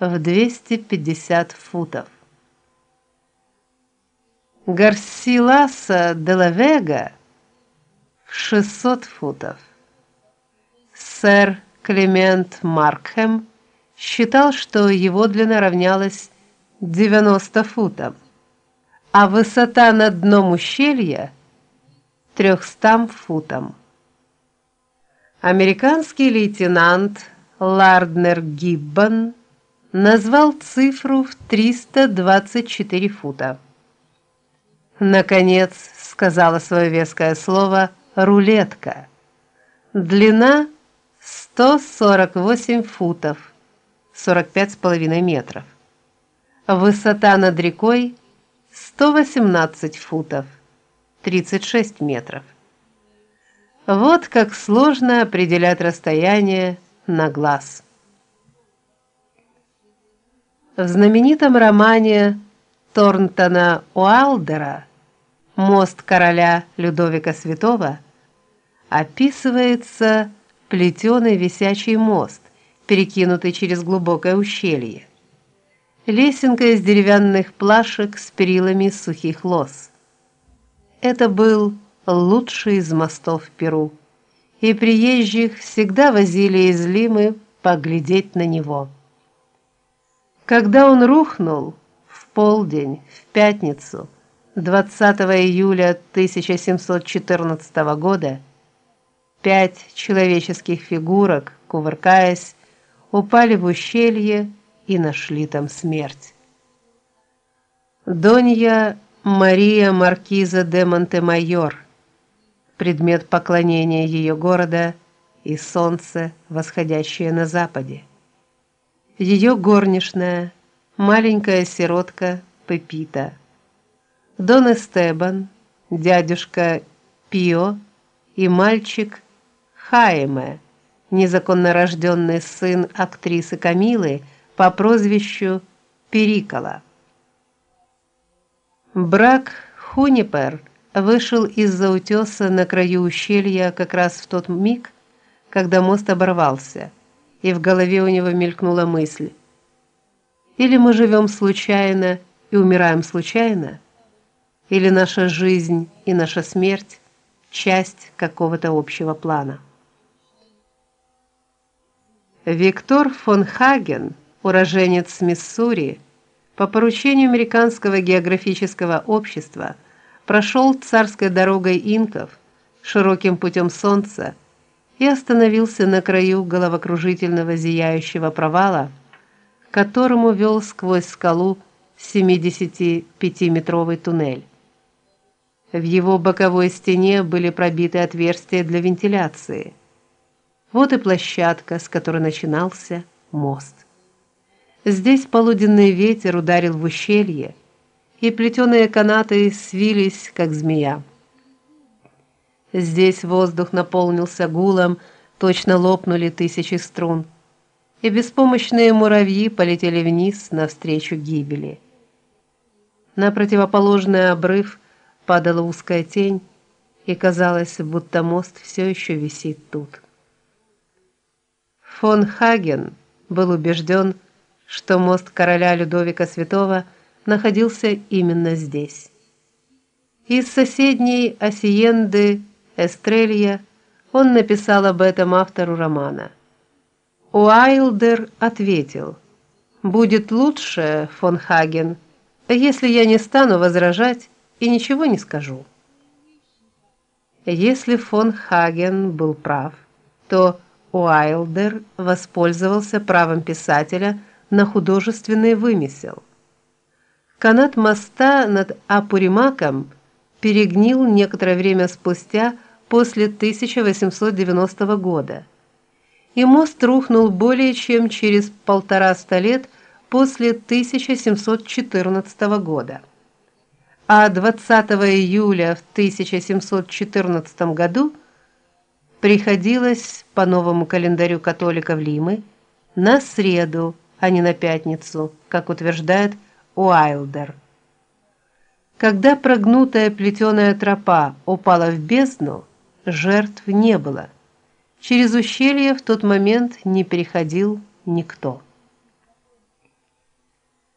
в 250 футов. Гарсиласа де ла Вега в 600 футов. Сэр Клемент Маркхэм считал, что его длина равнялась 90 футам, а высота над дном ущелья 300 футам. Американский лейтенант Ларднер Гиббон назвал цифру в 324 фута. Наконец сказала свое веское слово рулетка. Длина 148 футов, 45 с половиной метров. Высота над рекой 118 футов, 36 метров. Вот как сложно определять расстояние на глаз. В знаменитом романе Торнтона Уайлдера Мост короля Людовика Святого описывается плетеный висячий мост, перекинутый через глубокое ущелье. Лесенка из деревянных плашек с перилами сухих лоз. Это был лучший из мостов в Перу, и приезжих всегда возили из Лимы поглядеть на него. Когда он рухнул в полдень в пятницу, 20 июля 1714 года пять человеческих фигурок, кувыркаясь, упали в ущелье и нашли там смерть. Донья Мария Маркиза де Монтемайор, предмет поклонения ее города и солнце, восходящее на западе ее горничная, маленькая сиротка Пепита, Дон Эстебан, дядюшка Пио и мальчик Хайме, незаконно рожденный сын актрисы Камилы по прозвищу Перикола. Брак Хунипер вышел из-за утеса на краю ущелья как раз в тот миг, когда мост оборвался и в голове у него мелькнула мысль: или мы живем случайно и умираем случайно, или наша жизнь и наша смерть часть какого-то общего плана. Виктор фон Хаген, уроженец Миссури, по поручению американского географического общества прошел царской дорогой инков, широким путем солнца и остановился на краю головокружительного зияющего провала, которому вел сквозь скалу 75-метровый туннель. В его боковой стене были пробиты отверстия для вентиляции. Вот и площадка, с которой начинался мост. Здесь полуденный ветер ударил в ущелье, и плетеные канаты свились, как змея. Здесь воздух наполнился гулом, точно лопнули тысячи струн, и беспомощные муравьи полетели вниз навстречу гибели. На противоположный обрыв падала узкая тень, и казалось, будто мост все еще висит тут. Фон Хаген был убежден, что мост короля Людовика Святого находился именно здесь. Из соседней Осиенды Эстрелья, он написал об этом автору романа. Уайлдер ответил: "Будет лучше, фон Хаген, если я не стану возражать и ничего не скажу". Если фон Хаген был прав, то Уайлдер воспользовался правом писателя на художественный вымысел. Канат моста над Апуримаком перегнил некоторое время спустя после 1890 года. И мост рухнул более чем через полтораста лет после 1714 года. А 20 июля в 1714 году приходилось по новому календарю католиков Лимы на среду, а не на пятницу, как утверждает Уайлдер. Когда прогнутая плетеная тропа упала в бездну, жертв не было. Через ущелье в тот момент не переходил никто.